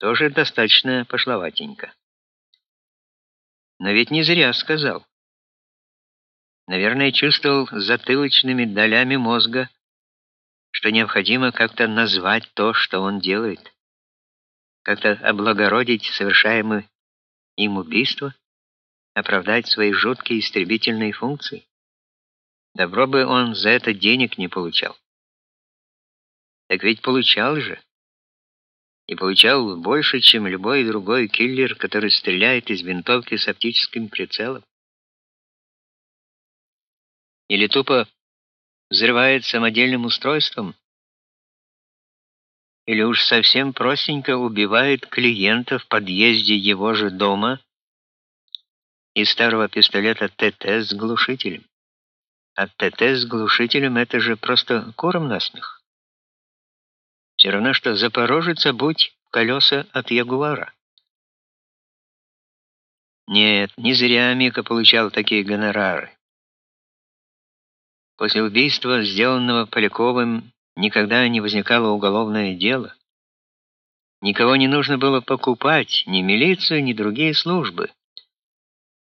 Тоже достаточно пошловатенько. Но ведь не зря сказал. Наверное, чувствовал затылочными долями мозга, что необходимо как-то назвать то, что он делает, как-то облагородить совершаемое им убийство, оправдать свои жуткие истребительные функции. Добро бы он за это денег не получал. Так ведь получал же. И получал больше, чем любой другой киллер, который стреляет из винтовки с оптическим прицелом. Или тупо взрывает самодельным устройством, или уж совсем простенько убивает клиента в подъезде его же дома из старого пистолета ТТ с глушителем. А ТТ с глушителем это же просто куром насмех. Все равно, что Запорожец будь колеса от Ягуара. Нет, не зря Мика получал такие гонорары. После убийства, сделанного Поляковым, никогда не возникало уголовное дело. Никого не нужно было покупать, ни милицию, ни другие службы.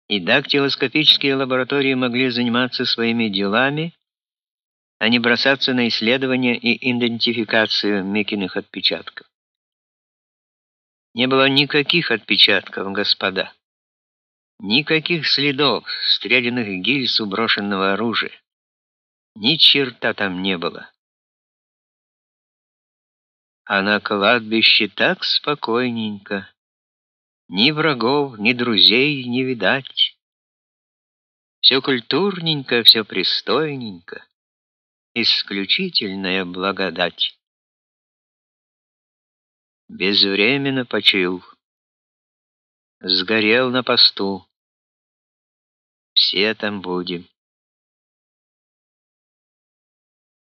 И дактилоскопические лаборатории могли заниматься своими делами, а не бросаться на исследование и идентификацию Микиных отпечатков. Не было никаких отпечатков, господа. Никаких следов стрелянных гильз у брошенного оружия. Ни черта там не было. А на кладбище так спокойненько. Ни врагов, ни друзей не видать. Все культурненько, все пристойненько. Исключительная благодать. Безвременно почил. Сгорел на посту. Все там будем.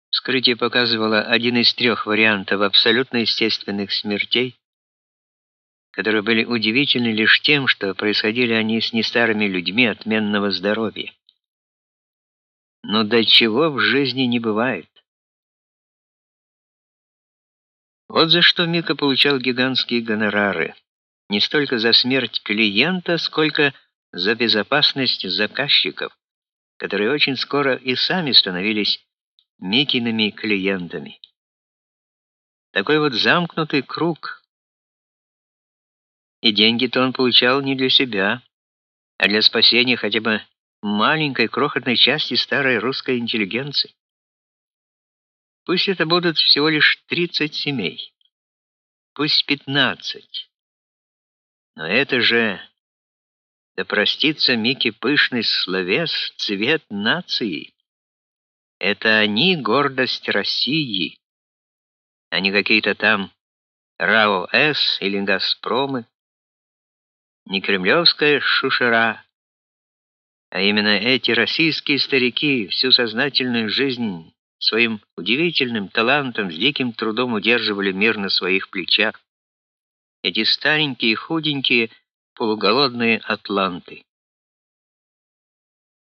Вскрытие показывало один из трех вариантов абсолютно естественных смертей, которые были удивительны лишь тем, что происходили они с нестарыми людьми отменного здоровья. Но до чего в жизни не бывает. Вот за что Мика получал гигантские гонорары. Не столько за смерть клиента, сколько за безопасность заказчиков, которые очень скоро и сами становились Микиными клиентами. Такой вот замкнутый круг. И деньги-то он получал не для себя, а для спасения хотя бы маленькой крохотной части старой русской интеллигенции. Пусть это будут всего лишь 30 семей. Пусть 15. Но это же да простится Микки пышный словес, цвет нации. Это они гордость России, а не какие-то там РАО-С или Газпромы, не кремлевская шушера, а именно эти российские старики всю сознательную жизнь своим удивительным талантом, с диким трудом удерживали мир на своих плечах. Эти старенькие, худенькие, полуголодные атланты.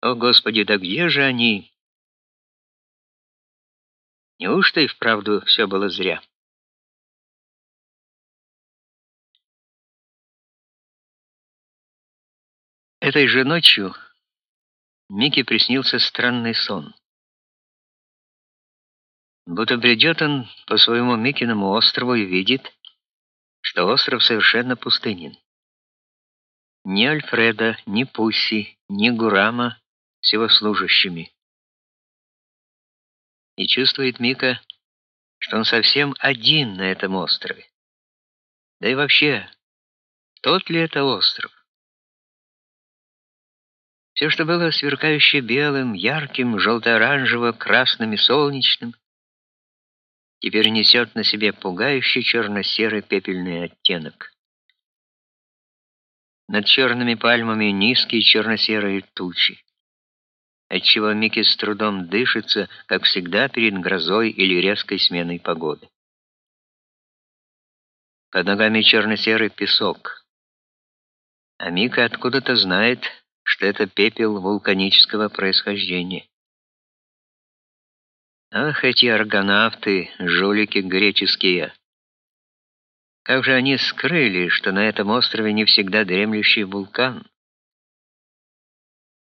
О, Господи, да где же они? Неужто и вправду все было зря? Этой же ночью Мике приснился странный сон. Будто бредет он по своему Микиному острову и видит, что остров совершенно пустынен. Ни Альфреда, ни Пусси, ни Гурама с его служащими и чувствует Мика, что он совсем один на этом острове. Да и вообще, тот ли это остров? Все, что было сверкающее белым, ярким, желто-оранжево-красным и солнечным, теперь несет на себе пугающий черно-серый пепельный оттенок. Над черными пальмами низкие черно-серые тучи отчего Микки с трудом дышится, как всегда перед грозой или резкой сменой погоды. Под ногами черно-серый песок. А Мика откуда-то знает, что это пепел вулканического происхождения. Ах, эти аргонавты, жулики греческие! Также они скрыли, что на этом острове не всегда дремлющий вулкан.